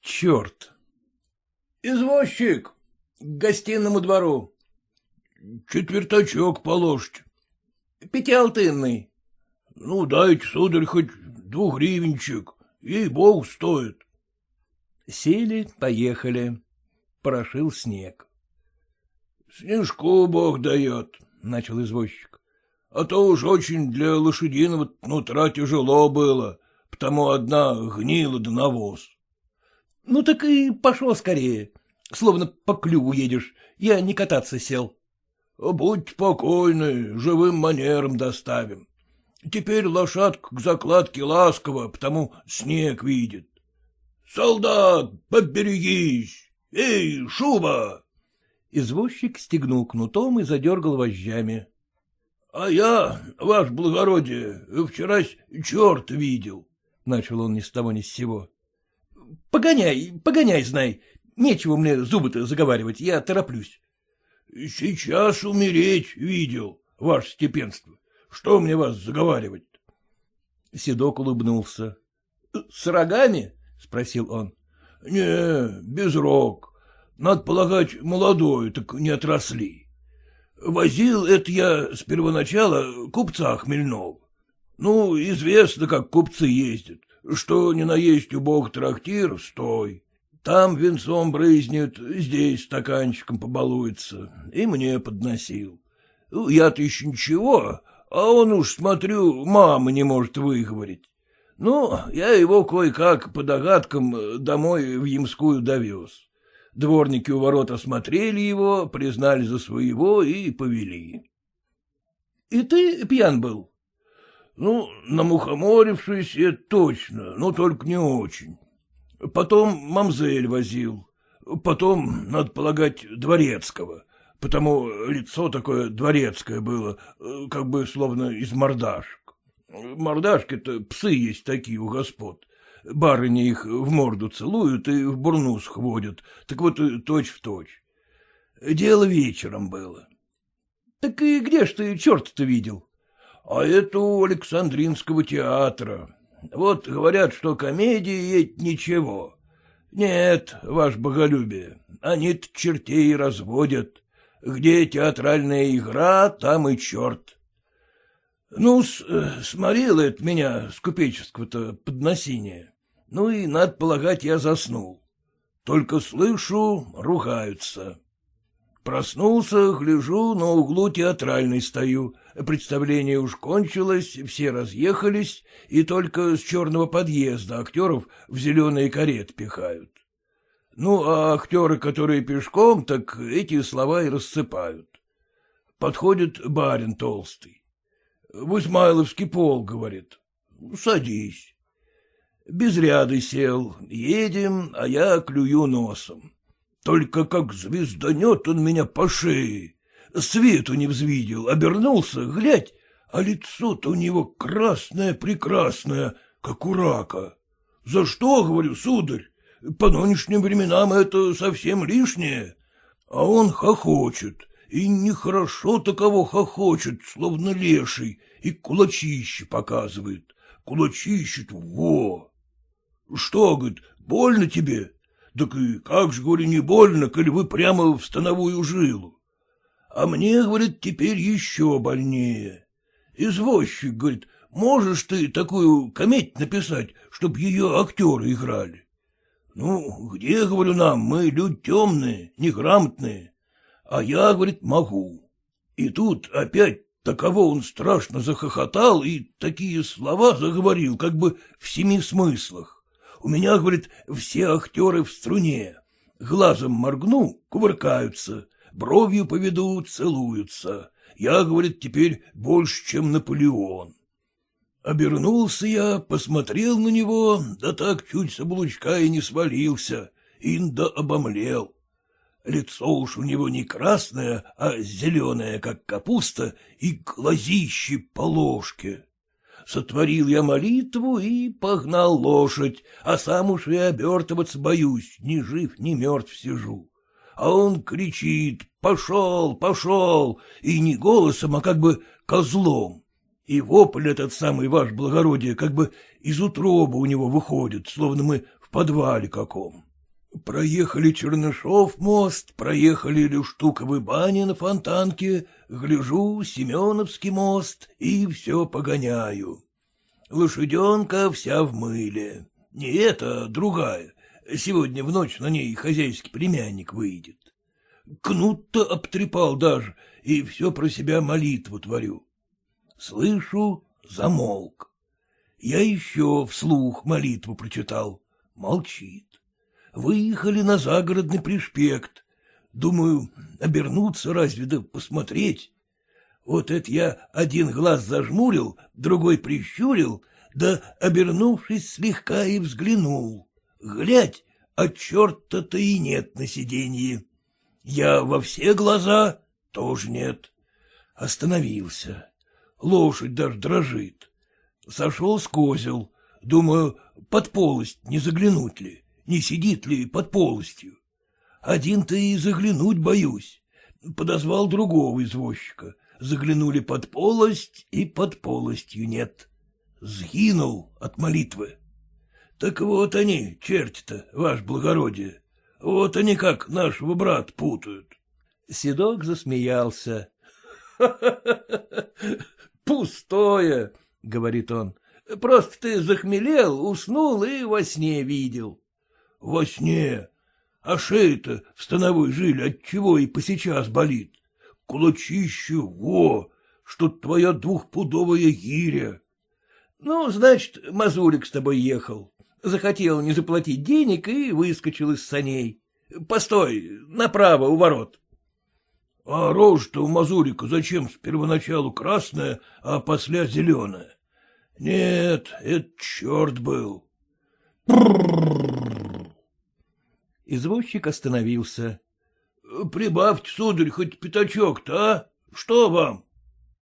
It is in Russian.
Черт! Извозчик, к гостиному двору. Четвертачок положите. Пятиалтынный. Ну, дайте, сударь, хоть двухгривенчик, ей-богу стоит. Сели, поехали. Прошил снег. — Снежку бог дает, — начал извозчик. — А то уж очень для лошадиного нутра тяжело было, потому одна гнила да навоз. — Ну так и пошел скорее, словно по клюву едешь, я не кататься сел. — Будь покойны, живым манером доставим. Теперь лошадка к закладке ласково, потому снег видит. Солдат, поберегись! Эй, шуба! Извозчик стегнул кнутом и задергал вожжами. — А я, ваше благородие, вчера черт видел, — начал он ни с того ни с сего. — Погоняй, погоняй, знай. Нечего мне зубы-то заговаривать, я тороплюсь. — Сейчас умереть видел, ваше степенство. Что мне вас заговаривать? Седок улыбнулся. — С рогами? — спросил он. — Не, без рог. Надо полагать, молодой, так не отросли. Возил это я с первоначала купца Хмельнова. Ну, известно, как купцы ездят. Что не наесть у бог трактир, стой. Там венцом брызнет, здесь стаканчиком побалуется. И мне подносил. Я-то еще ничего, а он уж, смотрю, мама не может выговорить. Ну, я его кое-как по догадкам домой в Ямскую довез. Дворники у ворот осмотрели его, признали за своего и повели. — И ты пьян был? — Ну, намухоморившись, это точно, но только не очень. Потом мамзель возил, потом, надо полагать, дворецкого потому лицо такое дворецкое было, как бы словно из мордашек. Мордашки-то псы есть такие у господ. Барыни их в морду целуют и в бурнус хводят, так вот точь-в-точь. Дело вечером было. — Так и где ж ты черт-то видел? — А это у Александринского театра. Вот говорят, что комедии это ничего. Нет, ваш боголюбие, они-то чертей разводят. Где театральная игра, там и черт. Ну, э, сморило это меня с купеческого-то подносения. Ну и, надо полагать, я заснул. Только слышу, ругаются. Проснулся, гляжу, на углу театральной стою. Представление уж кончилось, все разъехались, и только с черного подъезда актеров в зеленые карет пихают. Ну, а актеры, которые пешком, так эти слова и рассыпают. Подходит барин толстый. В Измайловский пол, говорит. Садись. Без ряды сел. Едем, а я клюю носом. Только как звезданет он меня по шее. Свету не взвидел, обернулся, глядь, а лицо-то у него красное-прекрасное, как у рака. За что, говорю, сударь? По нынешним временам это совсем лишнее. А он хохочет, и нехорошо таково хохочет, словно леший, и кулачище показывает. Кулачище во! Что, говорит, больно тебе? Так и как же, говорю, не больно, коль вы прямо в становую жилу? А мне, говорит, теперь еще больнее. Извозчик, говорит, можешь ты такую кометь написать, чтоб ее актеры играли? Ну, где, говорю, нам, мы люди темные, неграмотные. А я, говорит, могу. И тут опять таково он страшно захохотал и такие слова заговорил, как бы в семи смыслах. У меня, говорит, все актеры в струне. Глазом моргну, кувыркаются, бровью поведу, целуются. Я, говорит, теперь больше, чем Наполеон. Обернулся я, посмотрел на него, да так чуть с облучка и не свалился, инда обомлел. Лицо уж у него не красное, а зеленое, как капуста, и глазищи по ложке. Сотворил я молитву и погнал лошадь, а сам уж и обертываться боюсь, ни жив, ни мертв сижу. А он кричит «Пошел, пошел!» и не голосом, а как бы козлом. И вопль этот самый, ваш благородие, как бы из утроба у него выходит, словно мы в подвале каком. Проехали Чернышов мост, проехали Люштуковы бани на фонтанке, гляжу, Семеновский мост и все погоняю. Лошаденка вся в мыле. Не эта, а другая. Сегодня в ночь на ней хозяйский племянник выйдет. Кнут-то обтрепал даже, и все про себя молитву творю. Слышу, замолк. Я еще вслух молитву прочитал. Молчит. Выехали на загородный пришпект. Думаю, обернуться разве да посмотреть. Вот это я один глаз зажмурил, другой прищурил, да, обернувшись, слегка и взглянул. Глядь, а черта-то и нет на сиденье. Я во все глаза тоже нет. Остановился. Лошадь даже дрожит. Сошел с козел. Думаю, под полость не заглянуть ли, не сидит ли под полостью. Один-то и заглянуть боюсь. Подозвал другого извозчика. Заглянули под полость, и под полостью нет. Сгинул от молитвы. Так вот они, черти-то, ваше благородие. Вот они как нашего брата путают. Седок засмеялся. — Пустое, — говорит он. — Просто ты захмелел, уснул и во сне видел. — Во сне? А шея-то в становой жиле отчего и посейчас болит? Кулачище, во, что твоя двухпудовая гиря. — Ну, значит, Мазурик с тобой ехал захотел не заплатить денег и выскочил из саней. Постой, направо, у ворот. — А рожа-то у Мазурика зачем с первоначалу красная, а после зеленая? Нет, это черт был. Извозчик остановился. — Прибавьте, сударь, хоть пятачок-то, а? Что вам?